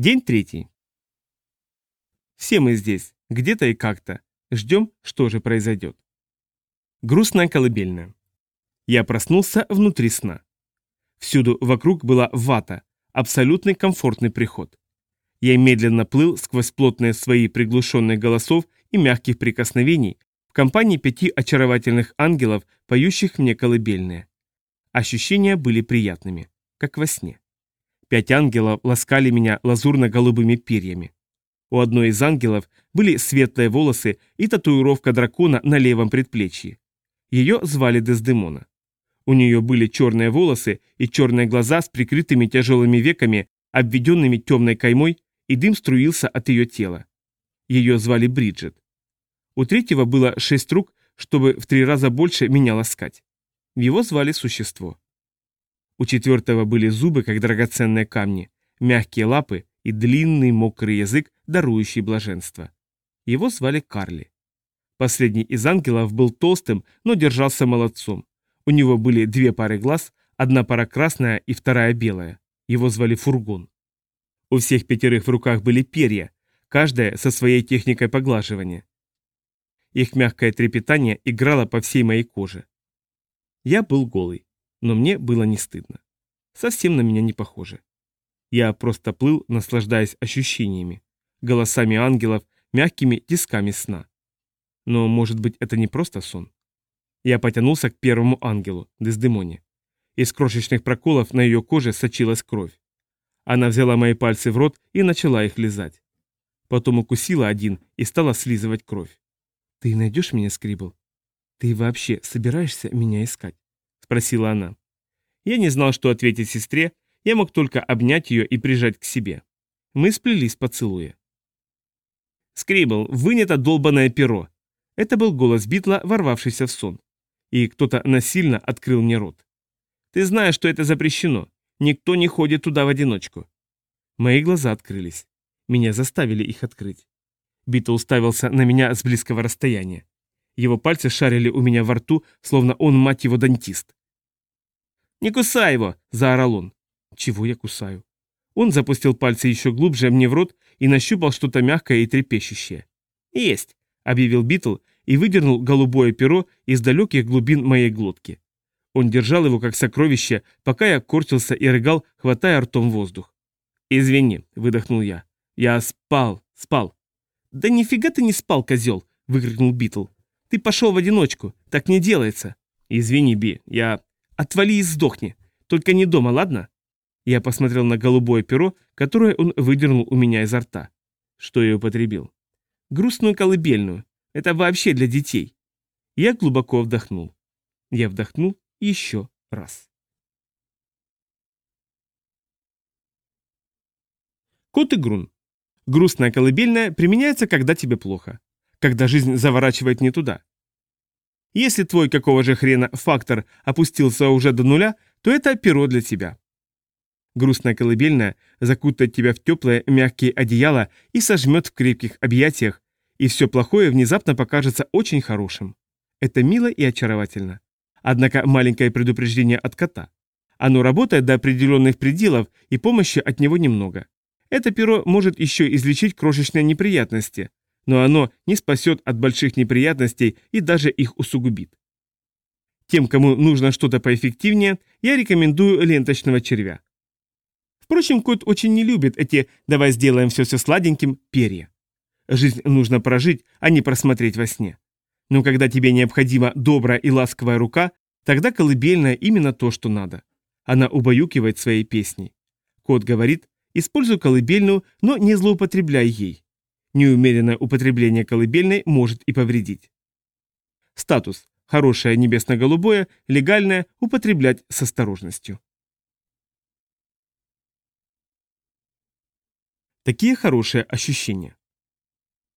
День третий. Все мы здесь, где-то и как-то. Ждем, что же произойдет. Грустная колыбельная. Я проснулся внутри сна. Всюду вокруг была вата, абсолютный комфортный приход. Я медленно плыл сквозь плотные свои приглушенные голосов и мягких прикосновений в компании пяти очаровательных ангелов, поющих мне колыбельные. Ощущения были приятными, как во сне. Пять ангелов ласкали меня лазурно-голубыми перьями. У одной из ангелов были светлые волосы и татуировка дракона на левом предплечье. Ее звали Дездемона. У нее были черные волосы и черные глаза с прикрытыми тяжелыми веками, обведенными темной каймой, и дым струился от ее тела. Ее звали Бриджит. У третьего было шесть рук, чтобы в три раза больше меня ласкать. Его звали Существо. У четвертого были зубы, как драгоценные камни, мягкие лапы и длинный мокрый язык, дарующий блаженство. Его звали Карли. Последний из ангелов был толстым, но держался молодцом. У него были две пары глаз, одна пара красная и вторая белая. Его звали Фургон. У всех пятерых в руках были перья, каждая со своей техникой поглаживания. Их мягкое трепетание играло по всей моей коже. Я был голый, но мне было не стыдно. Совсем на меня не похоже. Я просто плыл, наслаждаясь ощущениями, голосами ангелов, мягкими тисками сна. Но, может быть, это не просто сон? Я потянулся к первому ангелу, Дездемоне. Из крошечных проколов на ее коже сочилась кровь. Она взяла мои пальцы в рот и начала их лизать. Потом укусила один и стала слизывать кровь. «Ты найдешь меня, Скрибл? Ты вообще собираешься меня искать?» — спросила она. Я не знал, что ответить сестре, я мог только обнять ее и прижать к себе. Мы сплелись поцелуя. «Скрибл, вынь это долбанное перо!» Это был голос Битла, ворвавшийся в сон. И кто-то насильно открыл мне рот. «Ты знаешь, что это запрещено. Никто не ходит туда в одиночку». Мои глаза открылись. Меня заставили их открыть. Битл уставился на меня с близкого расстояния. Его пальцы шарили у меня во рту, словно он, мать его, дантист. «Не кусай его!» – заорал он. «Чего я кусаю?» Он запустил пальцы еще глубже мне в рот и нащупал что-то мягкое и трепещущее. «Есть!» – объявил Битл и выдернул голубое перо из далеких глубин моей глотки. Он держал его как сокровище, пока я корчился и рыгал, хватая ртом воздух. «Извини», – выдохнул я. «Я спал, спал». «Да нифига ты не спал, козел!» – выкрикнул Битл. «Ты пошел в одиночку, так не делается». «Извини, Би, я...» «Отвали и сдохни, только не дома, ладно?» Я посмотрел на голубое перо, которое он выдернул у меня изо рта. Что я употребил? Грустную колыбельную. Это вообще для детей. Я глубоко вдохнул. Я вдохнул еще раз. Кот и Грун. Грустная колыбельная применяется, когда тебе плохо. Когда жизнь заворачивает не туда. Если твой какого же хрена фактор опустился уже до нуля, то это перо для тебя. Грустная колыбельная закутает тебя в теплое мягкие одеяла и сожмет в крепких объятиях, и все плохое внезапно покажется очень хорошим. Это мило и очаровательно. Однако маленькое предупреждение от кота. Оно работает до определенных пределов, и помощи от него немного. Это перо может еще излечить крошечные неприятности, но оно не спасет от больших неприятностей и даже их усугубит. Тем, кому нужно что-то поэффективнее, я рекомендую ленточного червя. Впрочем, кот очень не любит эти «давай сделаем все-все сладеньким» перья. Жизнь нужно прожить, а не просмотреть во сне. Но когда тебе необходима добрая и ласковая рука, тогда колыбельная именно то, что надо. Она убаюкивает своей песней. Кот говорит, используй колыбельную, но не злоупотребляй ей. Неумеренное употребление колыбельной может и повредить. Статус. Хорошее небесно-голубое, легальное, употреблять с осторожностью. Такие хорошие ощущения.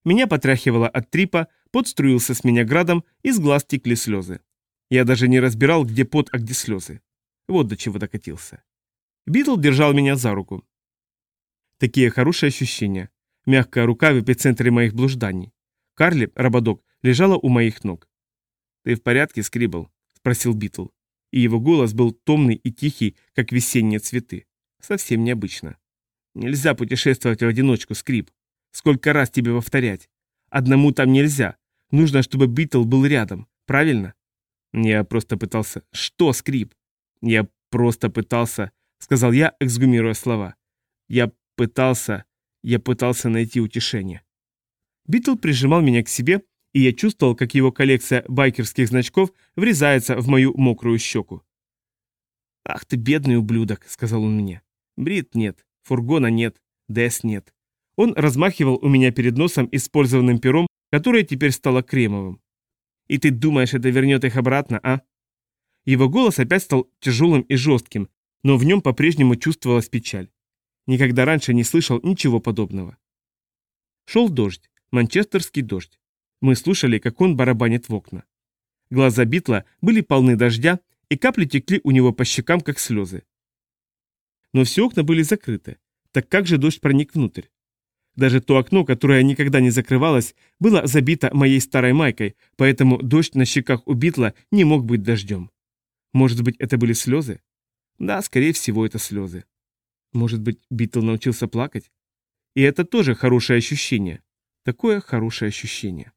Меня потряхивало от трипа, пот струился с меня градом, из глаз текли слезы. Я даже не разбирал, где пот, а где слезы. Вот до чего докатился. Битл держал меня за руку. Такие хорошие ощущения. Мягкая рука в эпицентре моих блужданий. Карли, рободок, лежала у моих ног. «Ты в порядке, Скрибл?» – спросил Битл. И его голос был томный и тихий, как весенние цветы. Совсем необычно. Нельзя путешествовать в одиночку, Скриб. Сколько раз тебе повторять? Одному там нельзя. Нужно, чтобы Битл был рядом. Правильно? Я просто пытался... Что, Скриб? Я просто пытался... Сказал я, эксгумируя слова. Я пытался... Я пытался найти утешение. Битл прижимал меня к себе, и я чувствовал, как его коллекция байкерских значков врезается в мою мокрую щеку. «Ах ты, бедный ублюдок», — сказал он мне. «Брит нет, фургона нет, Дэс нет». Он размахивал у меня перед носом использованным пером, которое теперь стало кремовым. «И ты думаешь, это вернет их обратно, а?» Его голос опять стал тяжелым и жестким, но в нем по-прежнему чувствовалась печаль. Никогда раньше не слышал ничего подобного. Шел дождь, манчестерский дождь. Мы слушали, как он барабанит в окна. Глаза Битла были полны дождя, и капли текли у него по щекам, как слезы. Но все окна были закрыты. Так как же дождь проник внутрь? Даже то окно, которое никогда не закрывалось, было забито моей старой майкой, поэтому дождь на щеках у Битла не мог быть дождем. Может быть, это были слезы? Да, скорее всего, это слезы. Может быть, Битл научился плакать? И это тоже хорошее ощущение. Такое хорошее ощущение.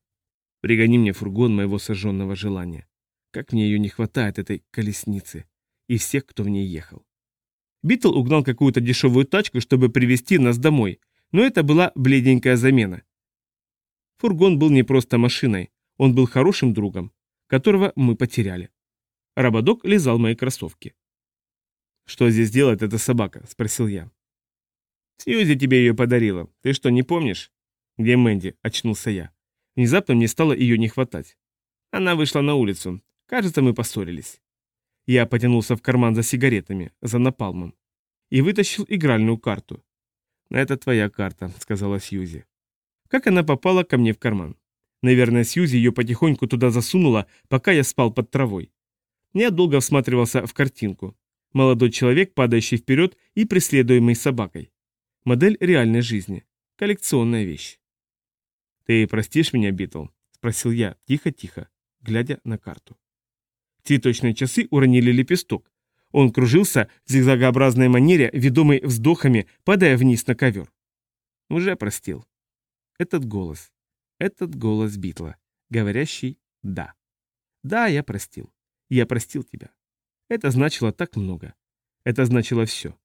Пригони мне фургон моего сожженного желания. Как мне ее не хватает, этой колесницы. И всех, кто в ней ехал. Битл угнал какую-то дешевую тачку, чтобы привезти нас домой, но это была бледненькая замена. Фургон был не просто машиной, он был хорошим другом, которого мы потеряли. Рабадок лизал мои кроссовки. «Что здесь делает эта собака?» – спросил я. «Сьюзи тебе ее подарила. Ты что, не помнишь?» «Где Мэнди?» – очнулся я. Внезапно мне стало ее не хватать. Она вышла на улицу. Кажется, мы поссорились. Я потянулся в карман за сигаретами, за напалмом. И вытащил игральную карту. «Это твоя карта», — сказала Сьюзи. Как она попала ко мне в карман? Наверное, Сьюзи ее потихоньку туда засунула, пока я спал под травой. Я долго всматривался в картинку. Молодой человек, падающий вперед и преследуемый собакой. Модель реальной жизни. Коллекционная вещь. «Ты простишь меня, Битл?» – спросил я, тихо-тихо, глядя на карту. Цветочные часы уронили лепесток, он кружился в зигзагообразной манере, ведомый вздохами, падая вниз на ковер. Уже простил. Этот голос. Этот голос Битла, говорящий «да». Да, я простил. Я простил тебя. Это значило так много. Это значило все.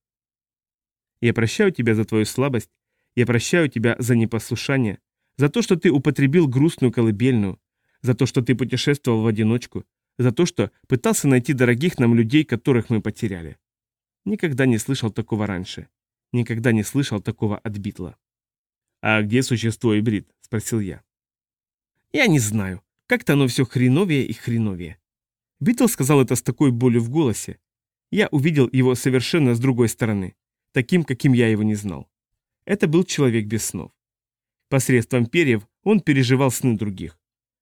Я прощаю тебя за твою слабость, я прощаю тебя за непослушание, за то, что ты употребил грустную колыбельную, за то, что ты путешествовал в одиночку, за то, что пытался найти дорогих нам людей, которых мы потеряли. Никогда не слышал такого раньше. Никогда не слышал такого от Битла. «А где существо Ибрид?» – спросил я. «Я не знаю. Как-то оно все хреновее и хреновее». Битл сказал это с такой болью в голосе. Я увидел его совершенно с другой стороны, таким, каким я его не знал. Это был человек без снов. Посредством перьев он переживал сны других.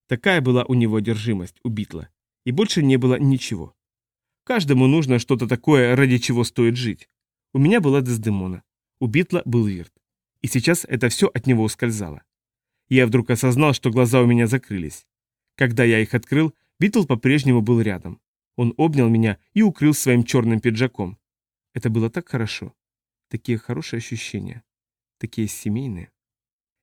Такая была у него одержимость, у Битла и больше не было ничего. Каждому нужно что-то такое, ради чего стоит жить. У меня была Дездемона, у Битла был Вирт. И сейчас это все от него ускользало. Я вдруг осознал, что глаза у меня закрылись. Когда я их открыл, Битл по-прежнему был рядом. Он обнял меня и укрыл своим черным пиджаком. Это было так хорошо. Такие хорошие ощущения. Такие семейные.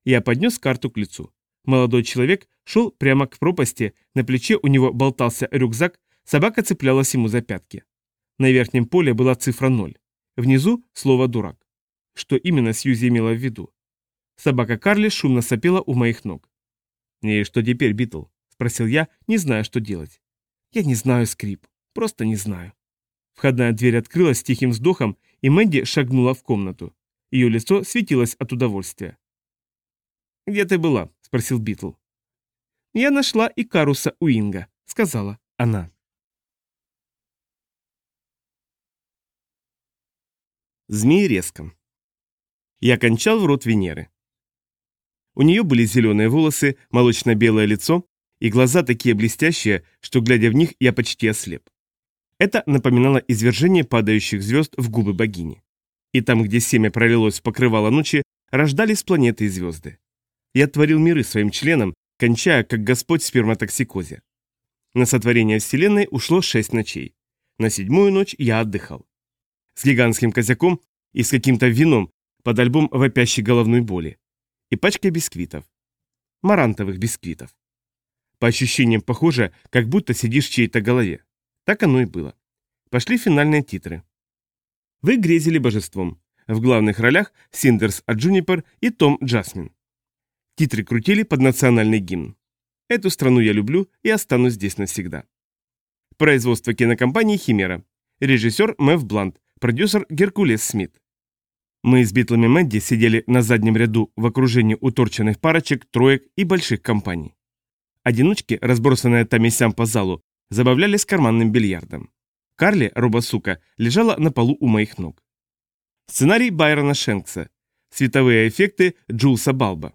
Я поднес карту к лицу. Молодой человек шел прямо к пропасти, на плече у него болтался рюкзак, собака цеплялась ему за пятки. На верхнем поле была цифра 0. Внизу слово «дурак». Что именно Сьюзи имела в виду? Собака Карли шумно сопела у моих ног. «И что теперь, Битл?» – спросил я, не зная, что делать. «Я не знаю, Скриб. Просто не знаю». Входная дверь открылась с тихим вздохом, и Мэнди шагнула в комнату. Ее лицо светилось от удовольствия. «Где ты была?» – спросил Битл. «Я нашла Икаруса Уинга», – сказала она. Змеи резко. Я кончал в рот Венеры. У нее были зеленые волосы, молочно-белое лицо и глаза такие блестящие, что, глядя в них, я почти ослеп. Это напоминало извержение падающих звезд в губы богини. И там, где семя пролилось в покрывало ночи, рождались планеты и звезды. Я творил миры своим членом, кончая, как Господь в сперматоксикозе. На сотворение Вселенной ушло шесть ночей. На седьмую ночь я отдыхал. С гигантским козяком и с каким-то вином, под альбом вопящей головной боли. И пачка бисквитов. Марантовых бисквитов. По ощущениям похоже, как будто сидишь в чьей-то голове. Так оно и было. Пошли финальные титры. Вы грезили божеством. В главных ролях Синдерс от Джунипер и Том Джасмин. Титры крутили под национальный гимн. Эту страну я люблю и останусь здесь навсегда. Производство кинокомпании «Химера». Режиссер Мэв Блант, продюсер Геркулес Смит. Мы с Битлами Мэдди сидели на заднем ряду в окружении уторченных парочек, троек и больших компаний. Одиночки, разбросанные там и сям по залу, забавлялись карманным бильярдом. Карли, робосука, лежала на полу у моих ног. Сценарий Байрона Шенкса. Световые эффекты Джулса Балба.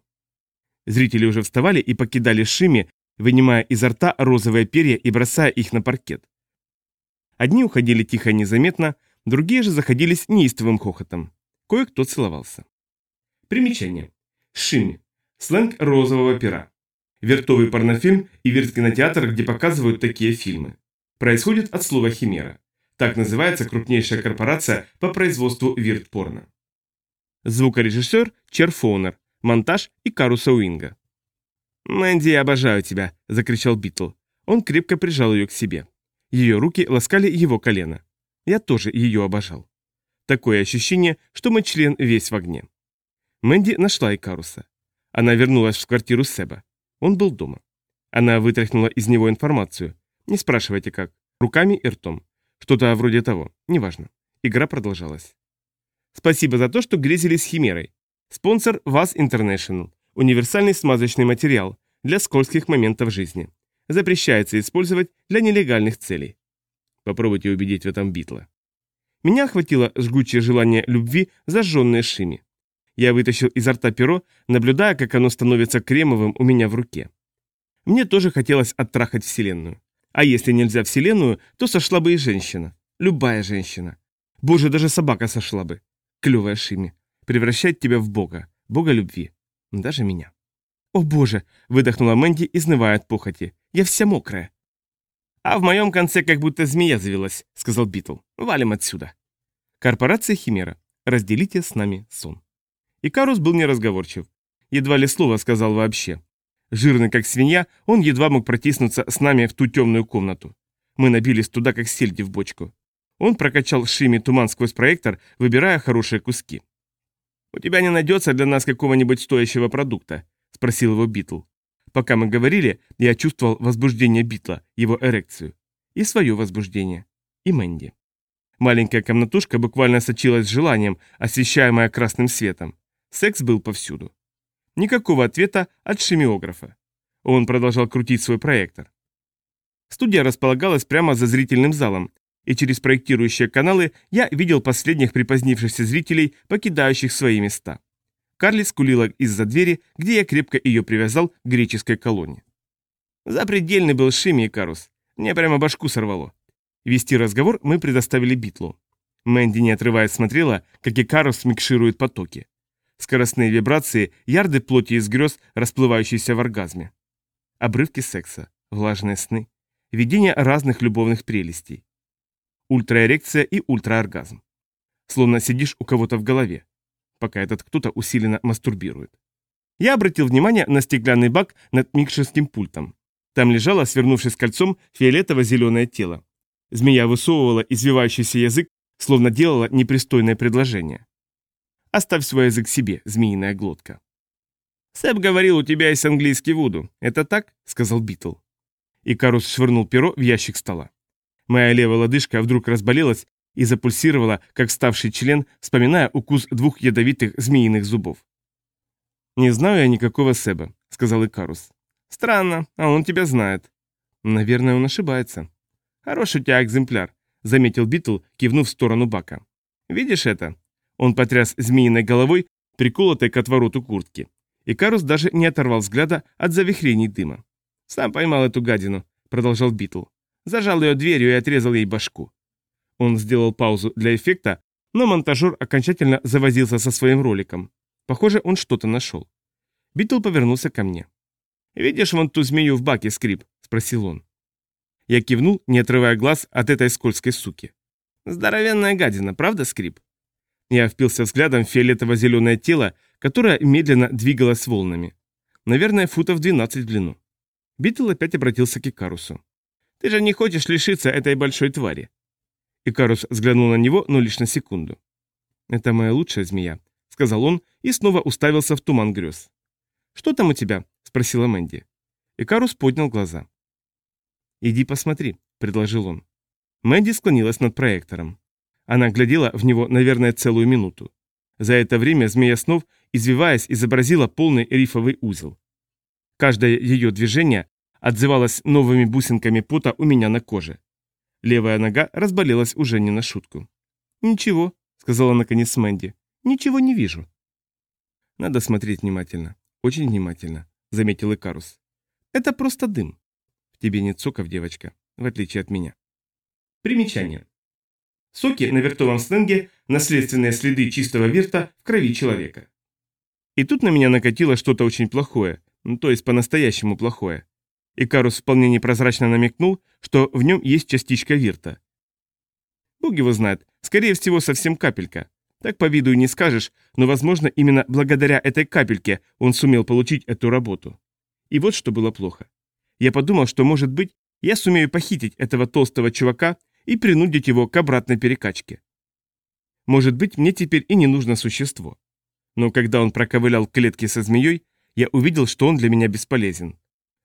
Зрители уже вставали и покидали Шими, вынимая изо рта розовые перья и бросая их на паркет. Одни уходили тихо и незаметно, другие же заходились неистовым хохотом. Кое-кто целовался. Примечание. Шими. Сленг розового пера. Вертовый порнофильм и вирт-кинотеатр, где показывают такие фильмы. Происходит от слова «химера». Так называется крупнейшая корпорация по производству вирт-порно. Звукорежиссер Чер монтаж Икаруса Уинга. «Мэнди, я обожаю тебя!» – закричал Битл. Он крепко прижал ее к себе. Ее руки ласкали его колено. Я тоже ее обожал. Такое ощущение, что мой член весь в огне. Мэнди нашла Икаруса. Она вернулась в квартиру Себа. Он был дома. Она вытряхнула из него информацию. Не спрашивайте как. Руками и ртом. Что-то вроде того. Неважно. Игра продолжалась. Спасибо за то, что грезили с Химерой. Спонсор ВАЗ International. Универсальный смазочный материал для скользких моментов жизни. Запрещается использовать для нелегальных целей. Попробуйте убедить в этом Битла. Меня охватило жгучее желание любви, зажженное Шими. Я вытащил изо рта перо, наблюдая, как оно становится кремовым у меня в руке. Мне тоже хотелось оттрахать Вселенную. А если нельзя Вселенную, то сошла бы и женщина. Любая женщина. Боже, даже собака сошла бы. Клевая Шими. Превращать тебя в бога. Бога любви. Даже меня. «О боже!» – выдохнула Мэнди, изнывая от похоти. «Я вся мокрая». «А в моем конце как будто змея завелась», – сказал Битл. «Валим отсюда». Корпорация Химера. Разделите с нами сон. Икарус был неразговорчив. Едва ли слово сказал вообще. Жирный как свинья, он едва мог протиснуться с нами в ту темную комнату. Мы набились туда, как сельди в бочку. Он прокачал Шими туман сквозь проектор, выбирая хорошие куски. «У тебя не найдется для нас какого-нибудь стоящего продукта?» – спросил его Битл. Пока мы говорили, я чувствовал возбуждение Битла, его эрекцию. И свое возбуждение. И Мэнди. Маленькая комнатушка буквально сочилась желанием, освещаемая красным светом. Секс был повсюду. Никакого ответа от шемиографа. Он продолжал крутить свой проектор. Студия располагалась прямо за зрительным залом, и через проектирующие каналы я видел последних припозднившихся зрителей, покидающих свои места. Карли скулила из-за двери, где я крепко ее привязал к греческой колонне. Запредельный был Шими и Карус. Мне прямо башку сорвало. Вести разговор мы предоставили Битлу. Мэнди, не отрываясь, смотрела, как Икарус микширует потоки. Скоростные вибрации, ярды плоти из грез, расплывающиеся в оргазме. Обрывки секса, влажные сны, видение разных любовных прелестей ультраэрекция и ультраоргазм. Словно сидишь у кого-то в голове, пока этот кто-то усиленно мастурбирует. Я обратил внимание на стеклянный бак над микшерским пультом. Там лежало, свернувшись кольцом, фиолетово-зеленое тело. Змея высовывала извивающийся язык, словно делала непристойное предложение. «Оставь свой язык себе, змеиная глотка». «Сэп говорил, у тебя есть английский вуду. Это так?» — сказал Битл. И Карус швырнул перо в ящик стола. Моя левая лодыжка вдруг разболелась и запульсировала, как ставший член, вспоминая укус двух ядовитых змеиных зубов. «Не знаю я никакого Себа», — сказал Икарус. «Странно, а он тебя знает». «Наверное, он ошибается». «Хороший у тебя экземпляр», — заметил Битл, кивнув в сторону бака. «Видишь это?» Он потряс змеиной головой, приколотой к отвороту куртки. Икарус даже не оторвал взгляда от завихрений дыма. «Сам поймал эту гадину», — продолжал Битл. Зажал ее дверью и отрезал ей башку. Он сделал паузу для эффекта, но монтажер окончательно завозился со своим роликом. Похоже, он что-то нашел. Битл повернулся ко мне. «Видишь вон ту змею в баке, Скриб?» – спросил он. Я кивнул, не отрывая глаз от этой скользкой суки. «Здоровенная гадина, правда, Скриб?» Я впился взглядом в фиолетово-зеленое тело, которое медленно двигалось волнами. Наверное, футов 12 в длину. Битл опять обратился к Икарусу. «Ты же не хочешь лишиться этой большой твари?» Икарус взглянул на него, но лишь на секунду. «Это моя лучшая змея», — сказал он и снова уставился в туман грез. «Что там у тебя?» — спросила Мэнди. Икарус поднял глаза. «Иди посмотри», — предложил он. Мэнди склонилась над проектором. Она глядела в него, наверное, целую минуту. За это время змея снов, извиваясь, изобразила полный рифовый узел. Каждое ее движение отзывалось новыми бусинками пота у меня на коже. Левая нога разболелась уже не на шутку. «Ничего», — сказала наконец Мэнди, — «ничего не вижу». «Надо смотреть внимательно, очень внимательно», — заметил Икарус. «Это просто дым». «В тебе нет соков, девочка, в отличие от меня». Примечание. Соки на вертовом сленге – наследственные следы чистого вирта в крови человека. И тут на меня накатило что-то очень плохое, ну, то есть по-настоящему плохое. Икарус вполне непрозрачно намекнул, что в нем есть частичка вирта. Бог его знает, скорее всего, совсем капелька. Так по виду и не скажешь, но, возможно, именно благодаря этой капельке он сумел получить эту работу. И вот что было плохо. Я подумал, что, может быть, я сумею похитить этого толстого чувака и принудить его к обратной перекачке. Может быть, мне теперь и не нужно существо. Но когда он проковылял к клетке со змеей, я увидел, что он для меня бесполезен.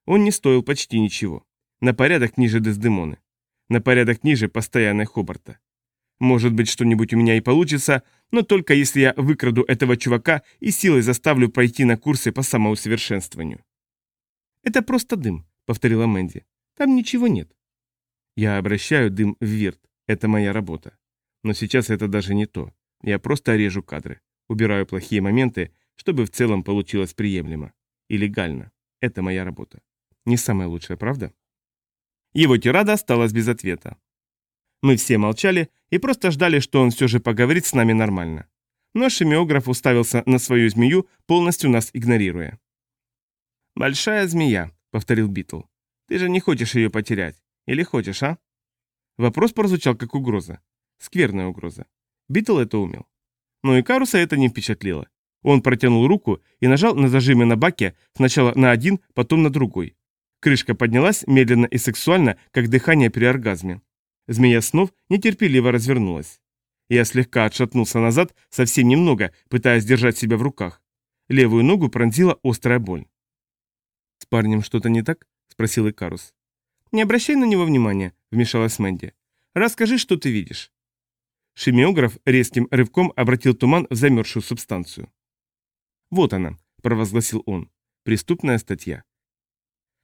Он не стоил почти ничего. На порядок ниже Дездемоны. На порядок ниже постоянной Хобарта. Может быть, что-нибудь у меня и получится, но только если я выкраду этого чувака и силой заставлю пройти на курсы по самоусовершенствованию. «Это просто дым», — повторила Мэнди. «Там ничего нет». Я обращаю дым в вирт. Это моя работа. Но сейчас это даже не то. Я просто режу кадры. Убираю плохие моменты, чтобы в целом получилось приемлемо. И легально. Это моя работа. Не самая лучшая, правда? Его тирада осталась без ответа. Мы все молчали и просто ждали, что он все же поговорит с нами нормально. Но шемиограф уставился на свою змею, полностью нас игнорируя. «Большая змея», — повторил Битл. «Ты же не хочешь ее потерять. Или хочешь, а? Вопрос прозвучал как угроза. Скверная угроза. Битл это умел. Но Икаруса это не впечатлило. Он протянул руку и нажал на зажимы на баке сначала на один, потом на другой. Крышка поднялась медленно и сексуально, как дыхание при оргазме. Змея снов нетерпеливо развернулась. Я слегка отшатнулся назад, совсем немного, пытаясь держать себя в руках. Левую ногу пронзила острая боль. «С парнем что-то не так?» – спросил Икарус. «Не обращай на него внимания», — вмешалась Мэнди. «Расскажи, что ты видишь». Шемиограф резким рывком обратил туман в замерзшую субстанцию. «Вот она», — провозгласил он, — «преступная статья».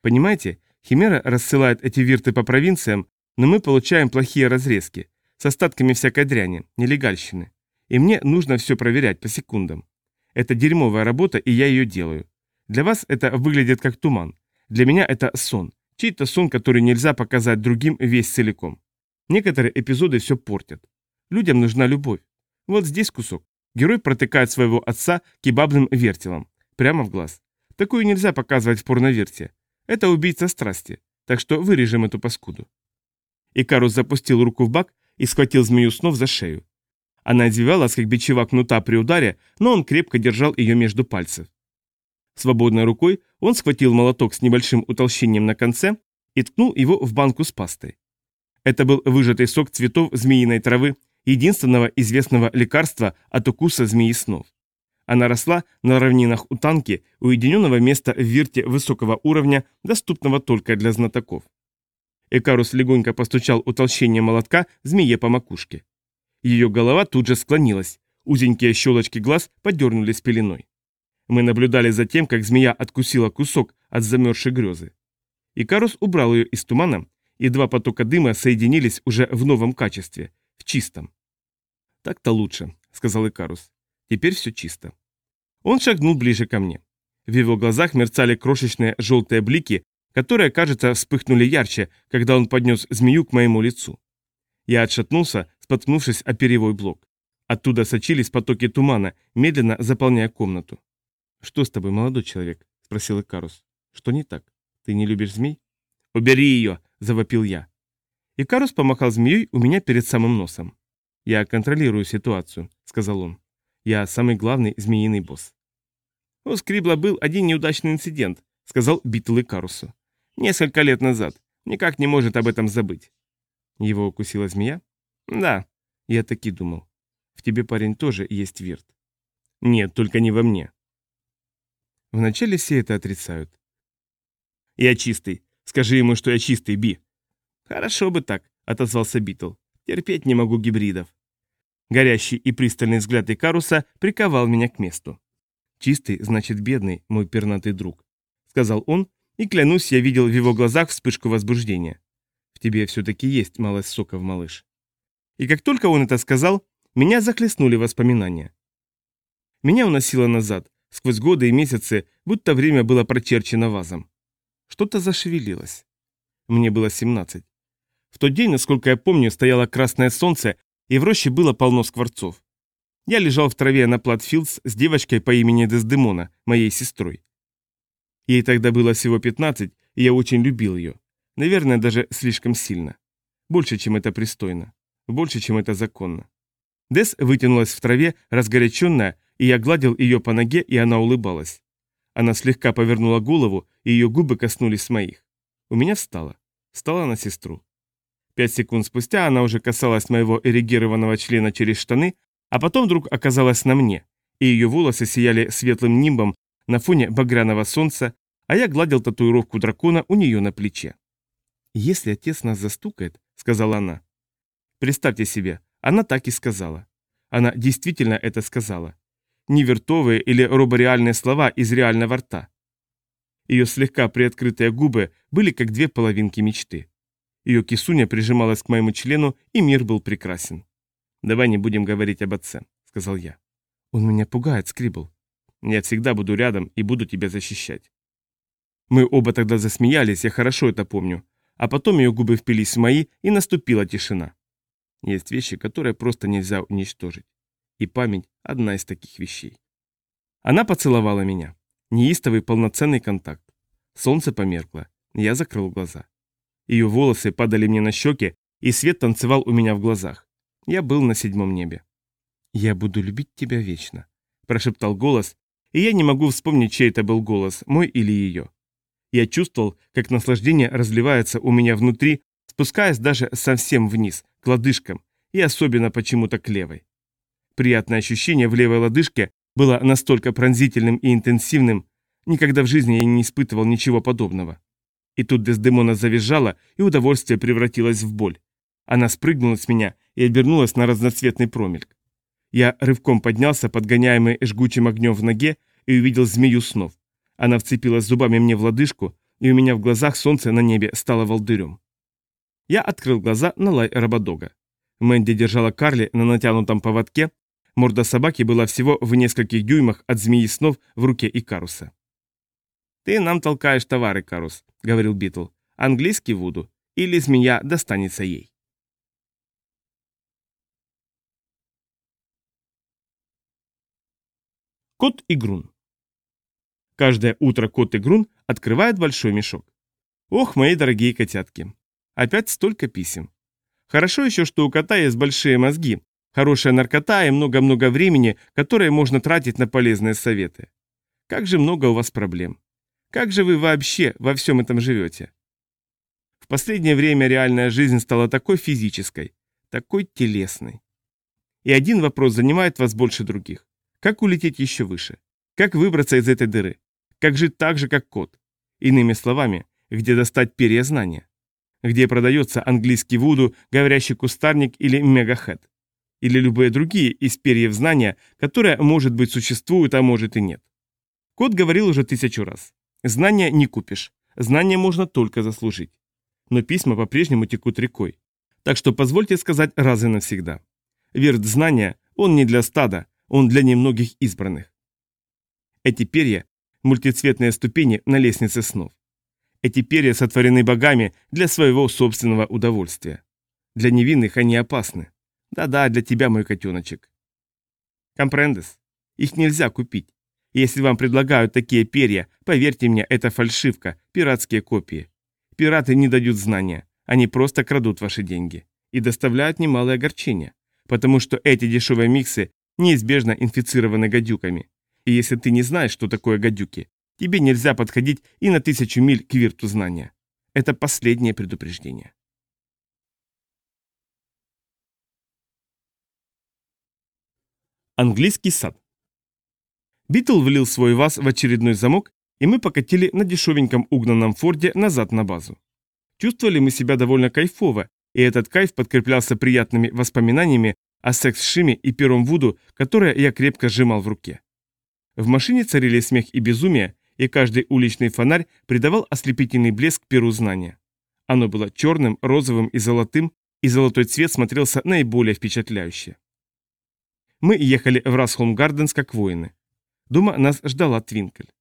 «Понимаете, Химера рассылает эти вирты по провинциям, но мы получаем плохие разрезки, с остатками всякой дряни, нелегальщины. И мне нужно все проверять по секундам. Это дерьмовая работа, и я ее делаю. Для вас это выглядит как туман. Для меня это сон, Чей-то сон, который нельзя показать другим весь целиком. Некоторые эпизоды все портят. Людям нужна любовь. Вот здесь кусок. Герой протыкает своего отца кебабным вертелом. Прямо в глаз. Такую нельзя показывать в порноверте. Это убийца страсти. Так что вырежем эту паскуду. Икарус запустил руку в бак и схватил змею снов за шею. Она извивалась, как бичева кнута при ударе, но он крепко держал ее между пальцев. Свободной рукой он схватил молоток с небольшим утолщением на конце и ткнул его в банку с пастой. Это был выжатый сок цветов змеиной травы, единственного известного лекарства от укуса змеи снов. Она росла на равнинах у Танки, уединенного места в вирте высокого уровня, доступного только для знатоков. Экарус легонько постучал утолщением молотка змее по макушке. Ее голова тут же склонилась, узенькие щелочки глаз подернулись пеленой. Мы наблюдали за тем, как змея откусила кусок от замерзшей грезы. Икарус убрал ее из тумана, и два потока дыма соединились уже в новом качестве, в чистом. «Так-то лучше», — сказал Икарус. «Теперь все чисто». Он шагнул ближе ко мне. В его глазах мерцали крошечные желтые блики, которые, кажется, вспыхнули ярче, когда он поднес змею к моему лицу. Я отшатнулся, споткнувшись о перевой блок. Оттуда сочились потоки тумана, медленно заполняя комнату. «Что с тобой, молодой человек?» – спросил Икарус. «Что не так? Ты не любишь змей?» «Убери ее!» – завопил я. Икарус помахал змеей у меня перед самым носом. «Я контролирую ситуацию», — сказал он. «Я самый главный змеиный босс». «У Скрибла был один неудачный инцидент», — сказал Битл Икарусу. «Несколько лет назад. Никак не может об этом забыть». Его укусила змея? «Да». Я так и думал. В тебе, парень, тоже есть вирт. Нет, только не во мне. Вначале все это отрицают. Я чистый. Скажи ему, что я чистый, Би. Хорошо бы так, отозвался Битл. Терпеть не могу гибридов. Горящий и пристальный взгляд Икаруса приковал меня к месту. «Чистый, значит бедный, мой пернатый друг», — сказал он, и, клянусь, я видел в его глазах вспышку возбуждения. «В тебе все-таки есть малость соков, малыш». И как только он это сказал, меня захлестнули воспоминания. Меня уносило назад, сквозь годы и месяцы, будто время было прочерчено вазом. Что-то зашевелилось. Мне было 17. В тот день, насколько я помню, стояло красное солнце, и в роще было полно скворцов. Я лежал в траве на Платфилдс с девочкой по имени Дездемона, моей сестрой. Ей тогда было всего 15, и я очень любил ее. Наверное, даже слишком сильно. Больше, чем это пристойно. Больше, чем это законно. Дес вытянулась в траве, разгоряченная, и я гладил ее по ноге, и она улыбалась. Она слегка повернула голову, и ее губы коснулись моих. У меня встала. Встала на сестру. Пять секунд спустя она уже касалась моего эрегированного члена через штаны, а потом вдруг оказалась на мне, и ее волосы сияли светлым нимбом на фоне багряного солнца, а я гладил татуировку дракона у нее на плече. «Если отец нас застукает», — сказала она. Представьте себе, она так и сказала. Она действительно это сказала. Не вертовые или робореальные слова из реального рта. Ее слегка приоткрытые губы были как две половинки мечты. Ее кисуня прижималась к моему члену, и мир был прекрасен. «Давай не будем говорить об отце», — сказал я. «Он меня пугает, Скрибл. Я всегда буду рядом и буду тебя защищать». Мы оба тогда засмеялись, я хорошо это помню. А потом ее губы впились в мои, и наступила тишина. Есть вещи, которые просто нельзя уничтожить. И память – одна из таких вещей. Она поцеловала меня. Неистовый полноценный контакт. Солнце померкло. Я закрыл глаза. Ее волосы падали мне на щеки, и свет танцевал у меня в глазах. Я был на седьмом небе. «Я буду любить тебя вечно», – прошептал голос, и я не могу вспомнить, чей это был голос, мой или ее. Я чувствовал, как наслаждение разливается у меня внутри, спускаясь даже совсем вниз, к лодыжкам, и особенно почему-то к левой. Приятное ощущение в левой лодыжке было настолько пронзительным и интенсивным, никогда в жизни я не испытывал ничего подобного. И тут Дездемона завизжала, и удовольствие превратилось в боль. Она спрыгнула с меня и обернулась на разноцветный промельк. Я рывком поднялся, подгоняемый жгучим огнем в ноге, и увидел змею снов. Она вцепилась зубами мне в лодыжку, и у меня в глазах солнце на небе стало волдырем. Я открыл глаза на лай Рабадога. Мэнди держала Карли на натянутом поводке, морда собаки была всего в нескольких дюймах от змеи снов в руке Икаруса. «Ты нам толкаешь товары, Карус», — говорил Битл. «Английский Вуду. Или змея достанется ей». Кот и Грун Каждое утро кот и Грун открывает большой мешок. Ох, мои дорогие котятки, Опять столько писем. Хорошо еще, что у кота есть большие мозги, хорошая наркота и много-много времени, которое можно тратить на полезные советы. Как же много у вас проблем. Как же вы вообще во всем этом живете? В последнее время реальная жизнь стала такой физической, такой телесной. И один вопрос занимает вас больше других. Как улететь еще выше? Как выбраться из этой дыры? Как жить так же, как кот? Иными словами, где достать перья знания? где продается английский вуду, говорящий кустарник или мегахэт. Или любые другие из перьев знания, которые, может быть, существуют, а может и нет. Кот говорил уже тысячу раз. Знания не купишь. Знания можно только заслужить. Но письма по-прежнему текут рекой. Так что позвольте сказать раз и навсегда. Верт знания, он не для стада, он для немногих избранных. Эти перья – мультицветные ступени на лестнице снов. Эти перья сотворены богами для своего собственного удовольствия. Для невинных они опасны. Да-да, для тебя, мой котеночек. Компрендес? Их нельзя купить. Если вам предлагают такие перья, поверьте мне, это фальшивка, пиратские копии. Пираты не дают знания, они просто крадут ваши деньги. И доставляют немалое огорчение, потому что эти дешевые миксы неизбежно инфицированы гадюками. И если ты не знаешь, что такое гадюки, тебе нельзя подходить и на тысячу миль к вирту знания. Это последнее предупреждение. Английский сад. Битл влил свой ваз в очередной замок, и мы покатили на дешевеньком угнанном форде назад на базу. Чувствовали мы себя довольно кайфово, и этот кайф подкреплялся приятными воспоминаниями о секс-шиме и первом Вуду, которое я крепко сжимал в руке. В машине царили смех и безумие, и каждый уличный фонарь придавал ослепительный блеск перу знания. Оно было черным, розовым и золотым, и золотой цвет смотрелся наиболее впечатляюще. Мы ехали в Расхолм Гарденс как воины. Дома нас ждала Твинкель.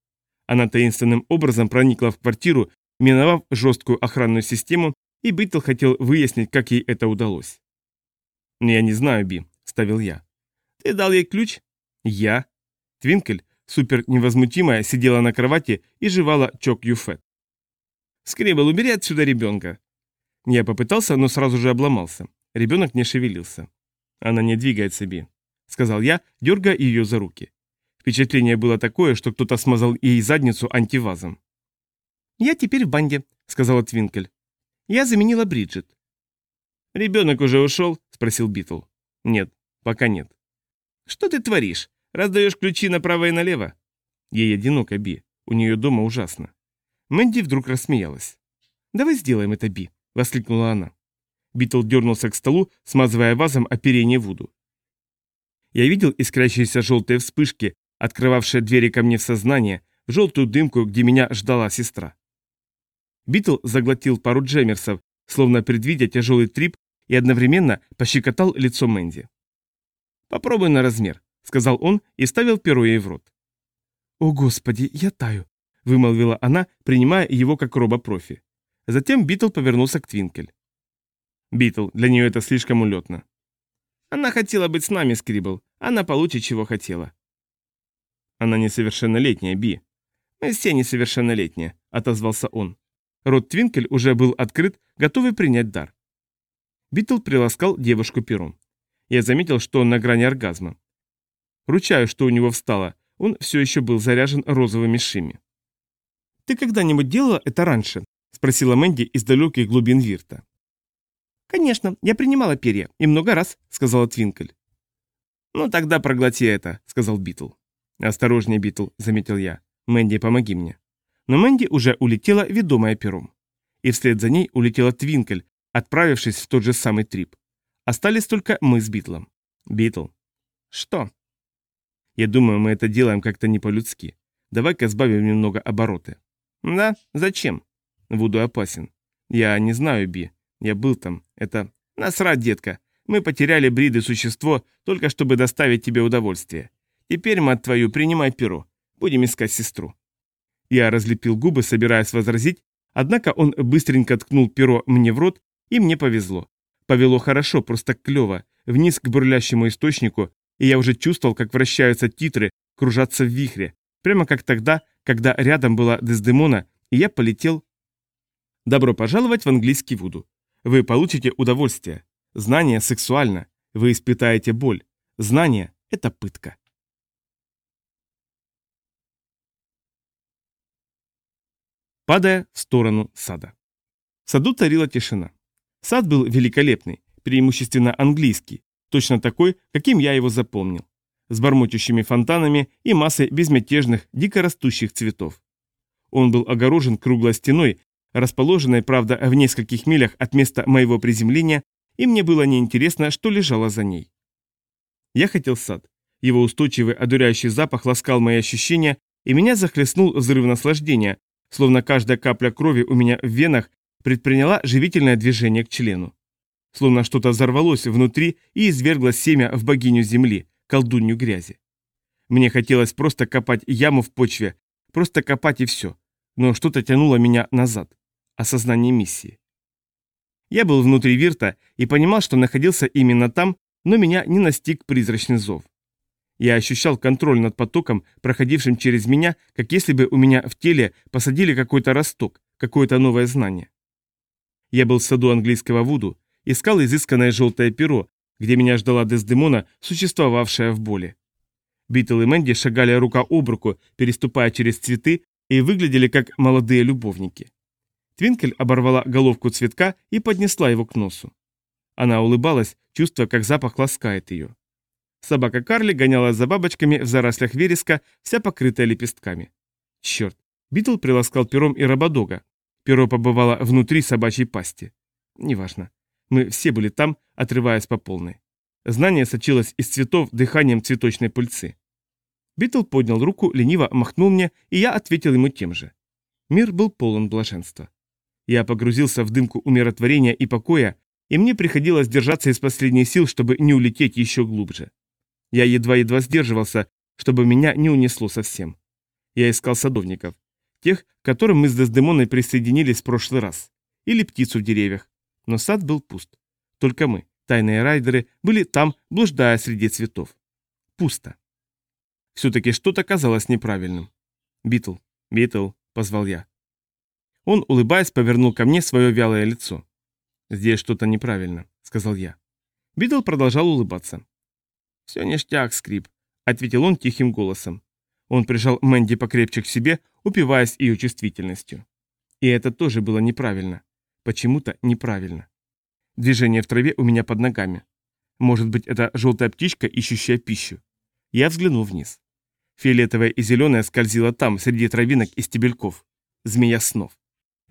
Она таинственным образом проникла в квартиру, миновав жесткую охранную систему, и Битл хотел выяснить, как ей это удалось. «Я не знаю, Би», — ставил я. «Ты дал ей ключ?» «Я». Твинкель, супер невозмутимая, сидела на кровати и жевала чок юфет. «Скрибл, убери отсюда ребенка!» Я попытался, но сразу же обломался. Ребенок не шевелился. «Она не двигается, Би», — сказал я, дергая ее за руки. Впечатление было такое, что кто-то смазал ей задницу антивазом. «Я теперь в банде», — сказала Твинкель. «Я заменила Бриджит». «Ребенок уже ушел?» — спросил Битл. «Нет, пока нет». «Что ты творишь? Раздаешь ключи направо и налево?» Ей одиноко, Би. У нее дома ужасно. Мэнди вдруг рассмеялась. «Давай сделаем это, Би», — воскликнула она. Битл дернулся к столу, смазывая вазом оперение Вуду. Я видел искрящиеся желтые вспышки, открывавшие двери ко мне в сознание, в желтую дымку, где меня ждала сестра. Битл заглотил пару джемерсов, словно предвидя тяжелый трип, и одновременно пощекотал лицо Мэнди. «Попробуй на размер», — сказал он и вставил перо ей в рот. «О, Господи, я таю», — вымолвила она, принимая его как робо-профи. Затем Битл повернулся к Твинкель. «Битл, для нее это слишком улетно». «Она хотела быть с нами, Скрибл. Она получит, чего хотела». «Она несовершеннолетняя, Би». «Мы все несовершеннолетние», — отозвался он. Рот Твинкель уже был открыт, готовый принять дар. Битл приласкал девушку пером. Я заметил, что он на грани оргазма. Ручаю, что у него встало, он все еще был заряжен розовыми шими. «Ты когда-нибудь делала это раньше?» – спросила Мэнди из далеких глубин Вирта. «Конечно, я принимала перья, и много раз», – сказала Твинкель. «Ну тогда проглоти это», – сказал Битл. «Осторожнее, Битл», – заметил я. «Мэнди, помоги мне». Но Мэнди уже улетела, ведомая пером. И вслед за ней улетела Твинкель, отправившись в тот же самый трип. Остались только мы с Битлом. Битл. Что? Я думаю, мы это делаем как-то не по-людски. Давай-ка сбавим немного обороты. Да, зачем? Вуду опасен. Я не знаю, Би. Я был там. Это... Насрать, детка. Мы потеряли бриды существо, только чтобы доставить тебе удовольствие. Теперь, мать твою, принимай перо. Будем искать сестру. Я разлепил губы, собираясь возразить, однако он быстренько ткнул перо мне в рот, и мне повезло. Повело хорошо, просто клево, вниз к бурлящему источнику, и я уже чувствовал, как вращаются титры, кружатся в вихре, прямо как тогда, когда рядом была Дездемона, и я полетел. Добро пожаловать в английский Вуду. Вы получите удовольствие. Знание сексуально. Вы испытаете боль. Знание – это пытка. падая в сторону сада. В саду царила тишина. Сад был великолепный, преимущественно английский, точно такой, каким я его запомнил, с бормочущими фонтанами и массой безмятежных, дикорастущих цветов. Он был огорожен круглой стеной, расположенной, правда, в нескольких милях от места моего приземления, и мне было неинтересно, что лежало за ней. Я хотел сад. Его устойчивый одуряющий запах ласкал мои ощущения, и меня захлестнул взрыв наслаждения, словно каждая капля крови у меня в венах предприняла живительное движение к члену. Словно что-то взорвалось внутри и извергло семя в богиню земли, колдунью грязи. Мне хотелось просто копать яму в почве, просто копать и все. Но что-то тянуло меня назад. Осознание миссии. Я был внутри Вирта и понимал, что находился именно там, но меня не настиг призрачный зов. Я ощущал контроль над потоком, проходившим через меня, как если бы у меня в теле посадили какой-то росток, какое-то новое знание. Я был в саду английского Вуду, искал изысканное желтое перо, где меня ждала Дездемона, существовавшая в боли. Битл и Мэнди шагали рука об руку, переступая через цветы, и выглядели как молодые любовники. Твинкель оборвала головку цветка и поднесла его к носу. Она улыбалась, чувствуя, как запах ласкает ее. Собака Карли гонялась за бабочками в зарослях вереска, вся покрытая лепестками. Черт, Битл приласкал пером и Рободога. Перо побывало внутри собачьей пасти. Неважно. Мы все были там, отрываясь по полной. Знание сочилось из цветов дыханием цветочной пыльцы. Битл поднял руку, лениво махнул мне, и я ответил ему тем же. Мир был полон блаженства. Я погрузился в дымку умиротворения и покоя, и мне приходилось держаться из последних сил, чтобы не улететь еще глубже. Я едва-едва сдерживался, чтобы меня не унесло совсем. Я искал садовников. Тех, к которым мы с Дездемоной присоединились в прошлый раз. Или птицу в деревьях. Но сад был пуст. Только мы, тайные райдеры, были там, блуждая среди цветов. Пусто. Все-таки что-то казалось неправильным. «Битл, Битл», — позвал я. Он, улыбаясь, повернул ко мне свое вялое лицо. «Здесь что-то неправильно», — сказал я. Битл продолжал улыбаться. «Все ништяк, скрип», — ответил он тихим голосом. Он прижал Мэнди покрепче к себе, упиваясь ее чувствительностью. И это тоже было неправильно. Почему-то неправильно. Движение в траве у меня под ногами. Может быть, это желтая птичка, ищущая пищу. Я взглянул вниз. Фиолетовая и зеленая скользила там, среди травинок и стебельков. Змея снов.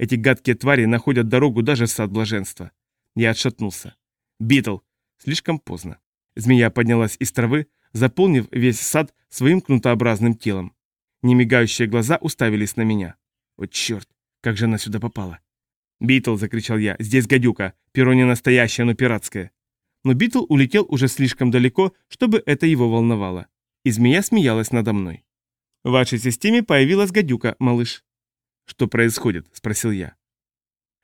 Эти гадкие твари находят дорогу даже в сад блаженства. Я отшатнулся. Битл. Слишком поздно. Змея поднялась из травы, заполнив весь сад своим кнутообразным телом. Немигающие глаза уставились на меня. «О, черт! Как же она сюда попала?» «Битл!» — закричал я. «Здесь гадюка! Перо не настоящее, но пиратское!» Но Битл улетел уже слишком далеко, чтобы это его волновало. И змея смеялась надо мной. «В вашей системе появилась гадюка, малыш». «Что происходит?» — спросил я.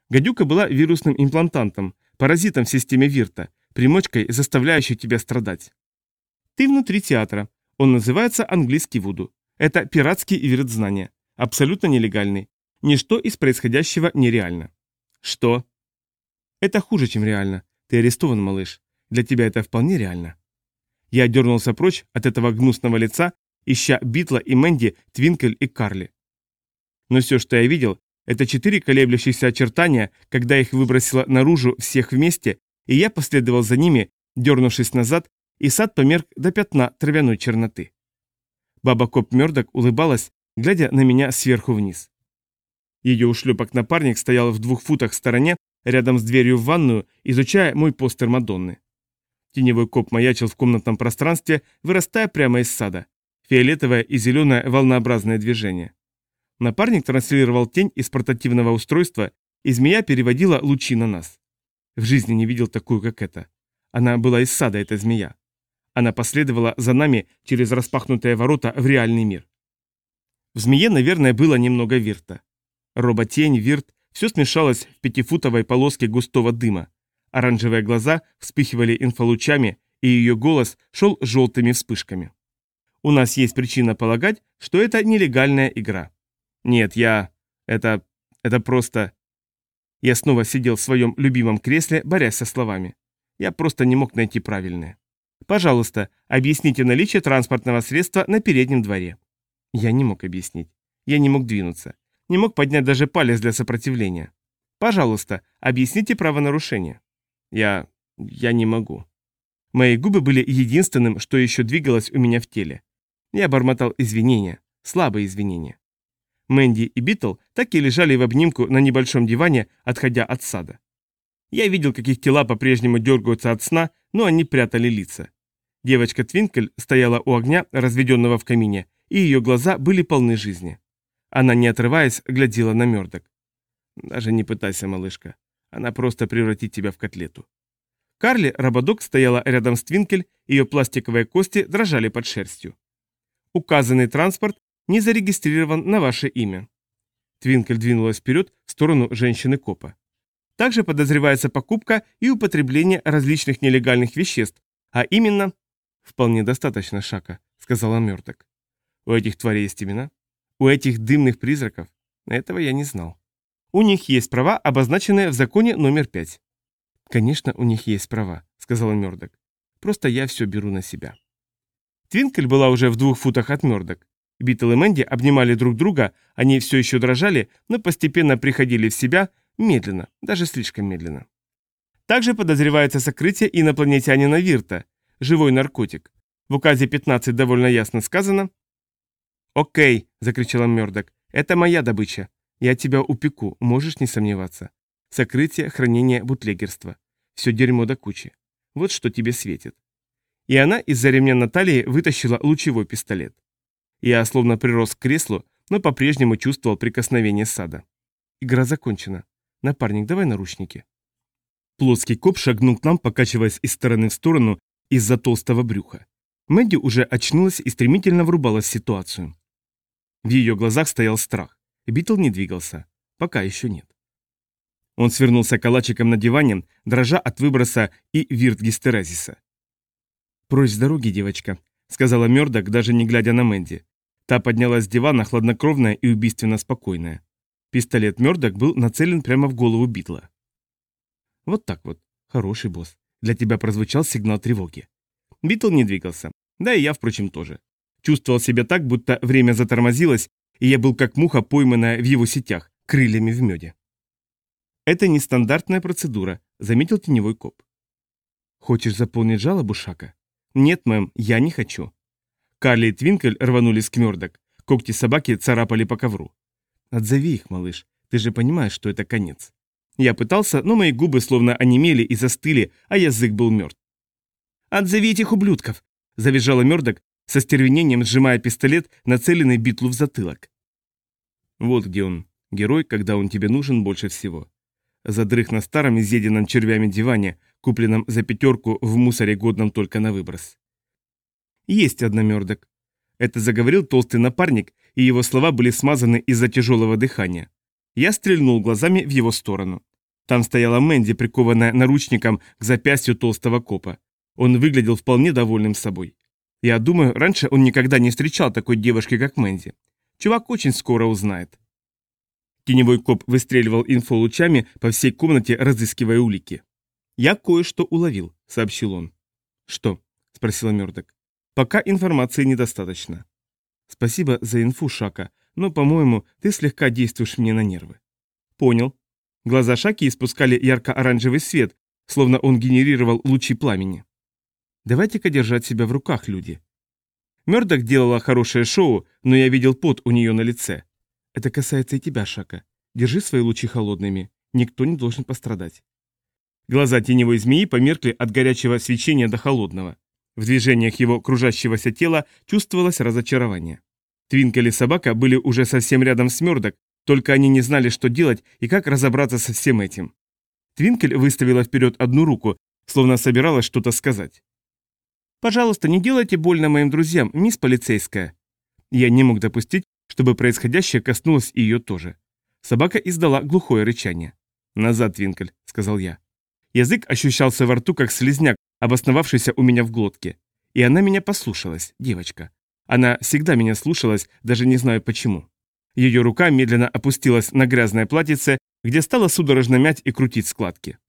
Гадюка была вирусным имплантантом, паразитом в системе Вирта, примочкой, заставляющей тебя страдать. Ты внутри театра. Он называется английский Вуду. Это пиратский вирт знания. Абсолютно нелегальный. Ничто из происходящего нереально. Что? Это хуже, чем реально. Ты арестован, малыш. Для тебя это вполне реально. Я дернулся прочь от этого гнусного лица, ища Битла и Мэнди, Твинкель и Карли. Но все, что я видел, это четыре колеблющихся очертания, когда их выбросило наружу всех вместе и я последовал за ними, дернувшись назад, и сад померк до пятна травяной черноты. Баба Коп Мёрдок улыбалась, глядя на меня сверху вниз. Ее ушлепок-напарник стоял в двух футах в стороне, рядом с дверью в ванную, изучая мой постер Мадонны. Теневой коп маячил в комнатном пространстве, вырастая прямо из сада. Фиолетовое и зеленое волнообразное движение. Напарник транслировал тень из портативного устройства, и змея переводила лучи на нас. В жизни не видел такую, как эта. Она была из сада, эта змея. Она последовала за нами через распахнутые ворота в реальный мир. В змее, наверное, было немного вирта. Роботень, вирт, все смешалось в пятифутовой полоске густого дыма. Оранжевые глаза вспыхивали инфолучами, и ее голос шел желтыми вспышками. У нас есть причина полагать, что это нелегальная игра. Нет, я... Это... это просто... Я снова сидел в своем любимом кресле, борясь со словами. Я просто не мог найти правильное. Пожалуйста, объясните наличие транспортного средства на переднем дворе. Я не мог объяснить. Я не мог двинуться. Не мог поднять даже палец для сопротивления. Пожалуйста, объясните правонарушение. Я... я не могу. Мои губы были единственным, что еще двигалось у меня в теле. Я бормотал извинения, слабые извинения. Мэнди и Битл так и лежали в обнимку на небольшом диване, отходя от сада. Я видел, как их тела по-прежнему дергаются от сна, но они прятали лица. Девочка Твинкель стояла у огня, разведенного в камине, и ее глаза были полны жизни. Она, не отрываясь, глядела на Мёрдок. «Даже не пытайся, малышка. Она просто превратит тебя в котлету». Карли Рабадок стояла рядом с Твинкель, ее пластиковые кости дрожали под шерстью. Указанный транспорт не зарегистрирован на ваше имя. Твинкель двинулась вперед в сторону женщины-копа. Также подозревается покупка и употребление различных нелегальных веществ, а именно... Вполне достаточно, Шака, сказала Мёрток. У этих тварей есть имена? У этих дымных призраков? Этого я не знал. У них есть права, обозначенные в законе номер пять. Конечно, у них есть права, сказала Мёрдок. просто я все беру на себя. Твинкель была уже в двух футах от Мёрдок. Битл и Мэнди обнимали друг друга, они все еще дрожали, но постепенно приходили в себя медленно, даже слишком медленно. Также подозревается сокрытие инопланетянина Вирта, живой наркотик. В указе 15 довольно ясно сказано. «Окей», — закричала Мёрдок, — «это моя добыча. Я тебя упеку, можешь не сомневаться. Сокрытие, хранение, бутлегерство. Все дерьмо до кучи. Вот что тебе светит». И она из-за ремня на талии вытащила лучевой пистолет. Я словно прирос к креслу, но по-прежнему чувствовал прикосновение сада. Игра закончена. Напарник, давай наручники. Плоский коп шагнул к нам, покачиваясь из стороны в сторону из-за толстого брюха. Мэдди уже очнулась и стремительно врубалась в ситуацию. В ее глазах стоял страх. Битл не двигался. Пока еще нет. Он свернулся калачиком на диване, дрожа от выброса и виртгистерезиса. «Прочь с дороги, девочка», — сказала Мёрдок, даже не глядя на Мэнди. Та поднялась с дивана, хладнокровная и убийственно спокойная. Пистолет Мёрдок был нацелен прямо в голову Битла. «Вот так вот. Хороший босс. Для тебя прозвучал сигнал тревоги». Битл не двигался. Да и я, впрочем, тоже. Чувствовал себя так, будто время затормозилось, и я был как муха, пойманная в его сетях, крыльями в меде. «Это нестандартная процедура», — заметил теневой коп. «Хочешь заполнить жалобу, Шака?» «Нет, мэм, я не хочу». Карли и Твинкель рванулись к Мёрдок. Когти собаки царапали по ковру. «Отзови их, малыш. Ты же понимаешь, что это конец». Я пытался, но мои губы словно онемели и застыли, а язык был мертв. «Отзови этих ублюдков!» – завизжала Мёрдок, со стервенением сжимая пистолет, нацеленный битлу в затылок. Вот где он, герой, когда он тебе нужен больше всего. Задрых на старом изъеденном червями диване, купленном за пятерку в мусоре годном только на выброс. Есть одномердок. Это заговорил толстый напарник, и его слова были смазаны из-за тяжелого дыхания. Я стрельнул глазами в его сторону. Там стояла Мэнди, прикованная наручником к запястью толстого копа. Он выглядел вполне довольным собой. Я думаю, раньше он никогда не встречал такой девушки, как Мэнди. Чувак очень скоро узнает. Теневой коп выстреливал инфо лучами по всей комнате, разыскивая улики. «Я кое-что уловил», — сообщил он. «Что?» — спросила Мёрдок. «Пока информации недостаточно». «Спасибо за инфу, Шака, но, по-моему, ты слегка действуешь мне на нервы». «Понял». Глаза Шаки испускали ярко-оранжевый свет, словно он генерировал лучи пламени. «Давайте-ка держать себя в руках, люди». Мёрдок делала хорошее шоу, но я видел пот у нее на лице. «Это касается и тебя, Шака. Держи свои лучи холодными. Никто не должен пострадать». Глаза теневой змеи померкли от горячего свечения до холодного. В движениях его кружащегося тела чувствовалось разочарование. Твинкель и собака были уже совсем рядом с Мёрдок, только они не знали, что делать и как разобраться со всем этим. Твинкель выставила вперед одну руку, словно собиралась что-то сказать. «Пожалуйста, не делайте больно моим друзьям, мисс полицейская». Я не мог допустить, чтобы происходящее коснулось ее тоже. Собака издала глухое рычание. «Назад, Твинкель», — сказал я. Язык ощущался во рту, как слезняк, обосновавшийся у меня в глотке. И она меня послушалась, девочка. Она всегда меня слушалась, даже не знаю почему. Ее рука медленно опустилась на грязное платьице, где стала судорожно мять и крутить складки.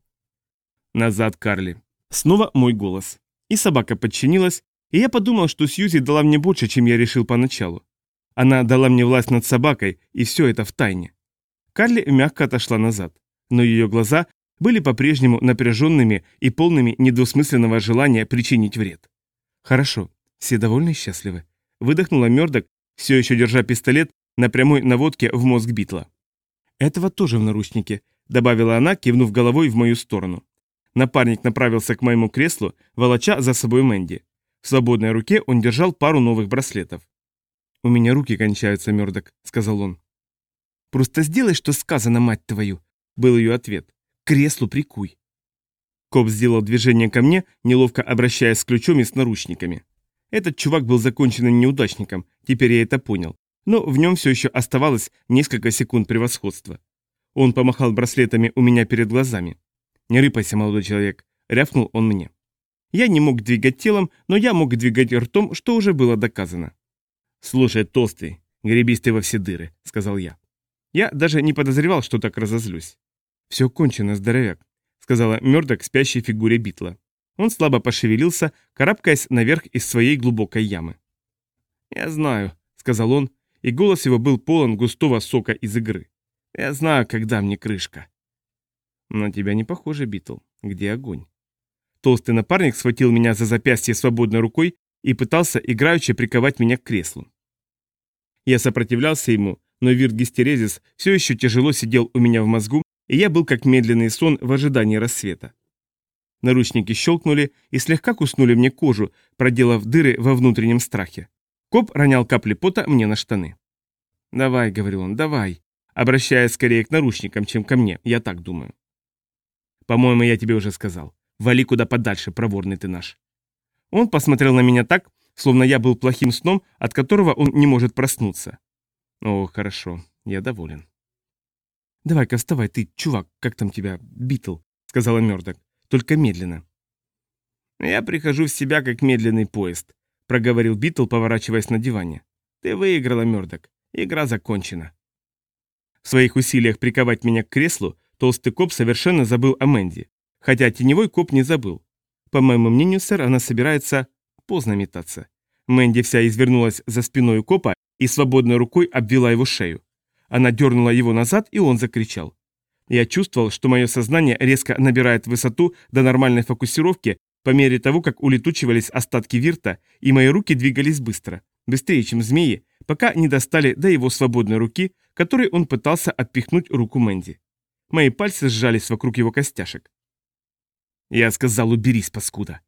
Назад, Карли. Снова мой голос. И собака подчинилась, и я подумал, что Сьюзи дала мне больше, чем я решил поначалу. Она дала мне власть над собакой, и все это в тайне. Карли мягко отошла назад, но ее глаза были по-прежнему напряженными и полными недвусмысленного желания причинить вред. «Хорошо, все довольны и счастливы», — выдохнула Мёрдок, все еще держа пистолет на прямой наводке в мозг Битла. «Этого тоже в наручнике», — добавила она, кивнув головой в мою сторону. Напарник направился к моему креслу, волоча за собой Мэнди. В свободной руке он держал пару новых браслетов. «У меня руки кончаются, Мёрдок», — сказал он. «Просто сделай, что сказано, мать твою», — был ее ответ креслу прикуй. Коп сделал движение ко мне, неловко обращаясь с ключом и с наручниками. Этот чувак был законченным неудачником, теперь я это понял. Но в нем все еще оставалось несколько секунд превосходства. Он помахал браслетами у меня перед глазами. «Не рыпайся, молодой человек», — рявкнул он мне. Я не мог двигать телом, но я мог двигать ртом, что уже было доказано. «Слушай, толстый, гребись ты во все дыры», — сказал я. Я даже не подозревал, что так разозлюсь. «Все кончено, здоровяк», — сказала Мёрдок спящей фигуре Битла. Он слабо пошевелился, карабкаясь наверх из своей глубокой ямы. «Я знаю», — сказал он, и голос его был полон густого сока из игры. «Я знаю, когда мне крышка». «На тебя не похоже, Битл. Где огонь?» Толстый напарник схватил меня за запястье свободной рукой и пытался играючи приковать меня к креслу. Я сопротивлялся ему, но Вирт все еще тяжело сидел у меня в мозгу, и я был как медленный сон в ожидании рассвета. Наручники щелкнули и слегка куснули мне кожу, проделав дыры во внутреннем страхе. Коп ронял капли пота мне на штаны. «Давай», — говорил он, — «давай», обращаясь скорее к наручникам, чем ко мне, я так думаю. «По-моему, я тебе уже сказал. Вали куда подальше, проворный ты наш». Он посмотрел на меня так, словно я был плохим сном, от которого он не может проснуться. «О, хорошо, я доволен». «Давай-ка вставай, ты, чувак, как там тебя, Битл?» — сказала Мёрдок. «Только медленно». «Я прихожу в себя, как медленный поезд», — проговорил Битл, поворачиваясь на диване. «Ты выиграла, Мёрдок. Игра закончена». В своих усилиях приковать меня к креслу толстый коп совершенно забыл о Мэнди. Хотя теневой коп не забыл. По моему мнению, сэр, она собирается поздно метаться. Мэнди вся извернулась за спиной у копа и свободной рукой обвела его шею. Она дернула его назад, и он закричал. Я чувствовал, что мое сознание резко набирает высоту до нормальной фокусировки по мере того, как улетучивались остатки вирта, и мои руки двигались быстро, быстрее, чем змеи, пока не достали до его свободной руки, которой он пытался отпихнуть руку Мэнди. Мои пальцы сжались вокруг его костяшек. Я сказал, уберись, паскуда.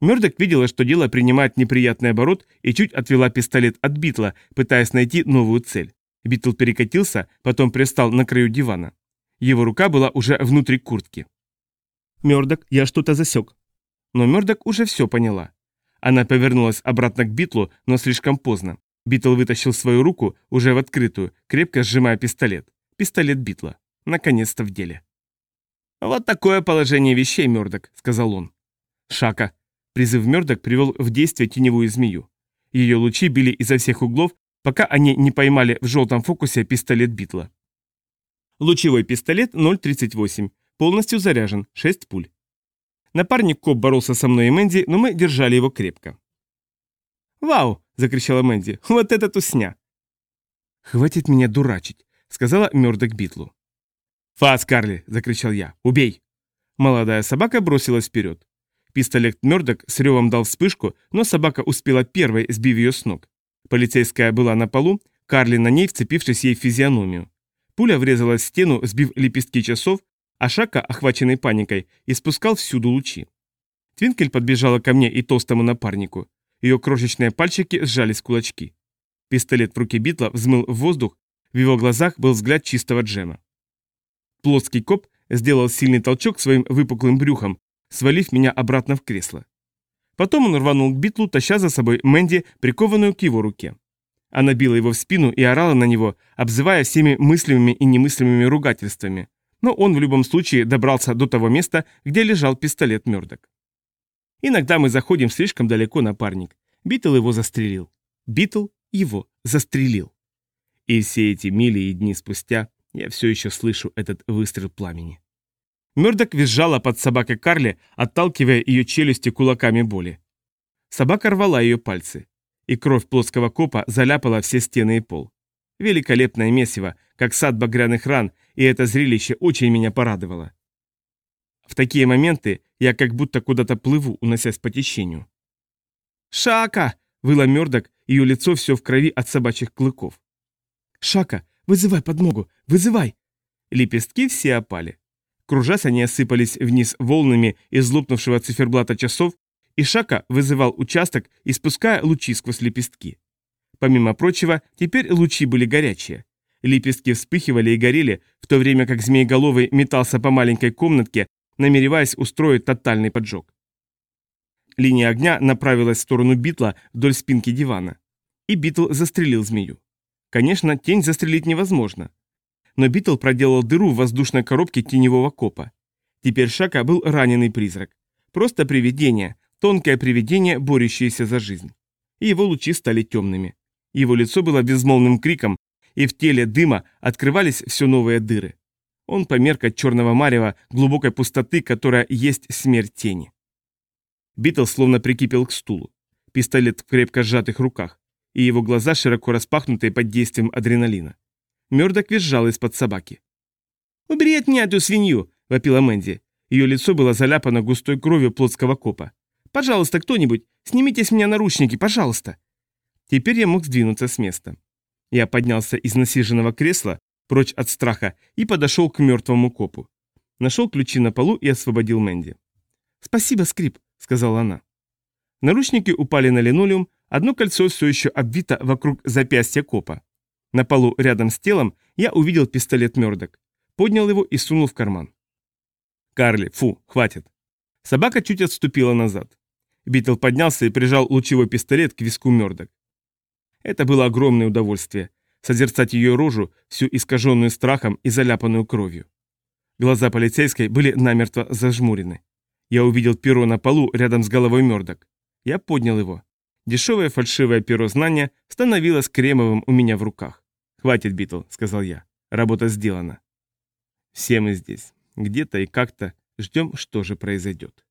Мёрдок видела, что дело принимает неприятный оборот и чуть отвела пистолет от Битла, пытаясь найти новую цель. Битл перекатился, потом привстал на краю дивана. Его рука была уже внутри куртки. «Мёрдок, я что-то засек». Но Мёрдок уже все поняла. Она повернулась обратно к Битлу, но слишком поздно. Битл вытащил свою руку, уже в открытую, крепко сжимая пистолет. Пистолет Битла. Наконец-то в деле. «Вот такое положение вещей, Мёрдок», — сказал он. «Шака». Призыв Мёрдок привел в действие теневую змею. Ее лучи били изо всех углов, пока они не поймали в желтом фокусе пистолет Битла. Лучевой пистолет 0.38, полностью заряжен, 6 пуль. Напарник Коп боролся со мной и Мэнди, но мы держали его крепко. «Вау!» – закричала Мэнди. «Вот это тусня!» «Хватит меня дурачить», – сказала Мёрдок Битлу. «Фас, Карли!» – закричал я. «Убей!» Молодая собака бросилась вперед. Пистолет Мёрдок с ревом дал вспышку, но собака успела первой, сбив ее с ног. Полицейская была на полу, Карли на ней, вцепившись ей в физиономию. Пуля врезалась в стену, сбив лепестки часов, а Шака, охваченный паникой, испускал всюду лучи. Твинкель подбежала ко мне и толстому напарнику. Ее крошечные пальчики сжались в кулачки. Пистолет в руке Битла взмыл в воздух, в его глазах был взгляд чистого джема. Плоский коп сделал сильный толчок своим выпуклым брюхом, свалив меня обратно в кресло. Потом он рванул к Битлу, таща за собой Мэнди, прикованную к его руке. Она била его в спину и орала на него, обзывая всеми мыслимыми и немыслимыми ругательствами. Но он в любом случае добрался до того места, где лежал пистолет Мёрдок. Иногда мы заходим слишком далеко, напарник. Битл его застрелил. Битл его застрелил. И все эти мили и дни спустя я все еще слышу этот выстрел пламени. Мёрдок визжала под собакой Карли, отталкивая ее челюсти кулаками боли. Собака рвала ее пальцы, и кровь плоского копа заляпала все стены и пол. Великолепное месиво, как сад багряных ран, и это зрелище очень меня порадовало. В такие моменты я как будто куда-то плыву, уносясь по течению. «Шака!» — выла Мёрдок, ее лицо все в крови от собачьих клыков. «Шака, вызывай подмогу, вызывай!» Лепестки все опали. Кружась, они осыпались вниз волнами из лопнувшего циферблата часов, и Шака вызывал участок, испуская лучи сквозь лепестки. Помимо прочего, теперь лучи были горячие. Лепестки вспыхивали и горели, в то время как змееголовый метался по маленькой комнатке, намереваясь устроить тотальный поджог. Линия огня направилась в сторону Битла вдоль спинки дивана. И Битл застрелил змею. Конечно, тень застрелить невозможно но Битл проделал дыру в воздушной коробке теневого копа. Теперь Шака был раненый призрак. Просто привидение, тонкое привидение, борющееся за жизнь. И его лучи стали темными. Его лицо было безмолвным криком, и в теле дыма открывались все новые дыры. Он померк от черного марева глубокой пустоты, которая есть смерть тени. Битл словно прикипел к стулу. Пистолет в крепко сжатых руках, и его глаза широко распахнутые под действием адреналина. Мёрдок визжал из-под собаки. «Убери от меня эту свинью!» – вопила Мэнди. Ее лицо было заляпано густой кровью плотского копа. «Пожалуйста, кто-нибудь, снимите с меня наручники, пожалуйста!» Теперь я мог сдвинуться с места. Я поднялся из насиженного кресла, прочь от страха, и подошел к мертвому копу. Нашел ключи на полу и освободил Мэнди. «Спасибо, Скрип», — сказала она. Наручники упали на линолеум, одно кольцо все еще обвито вокруг запястья копа. На полу рядом с телом я увидел пистолет Мёрдок. Поднял его и сунул в карман. «Карли, фу, хватит». Собака чуть отступила назад. Битл поднялся и прижал лучевой пистолет к виску Мёрдок. Это было огромное удовольствие – созерцать ее рожу, всю искаженную страхом и заляпанную кровью. Глаза полицейской были намертво зажмурены. Я увидел перо на полу рядом с головой Мёрдок. Я поднял его. Дешевое фальшивое перо знания становилось кремовым у меня в руках. «Хватит, Битл», — сказал я. «Работа сделана». Все мы здесь. Где-то и как-то ждем, что же произойдет.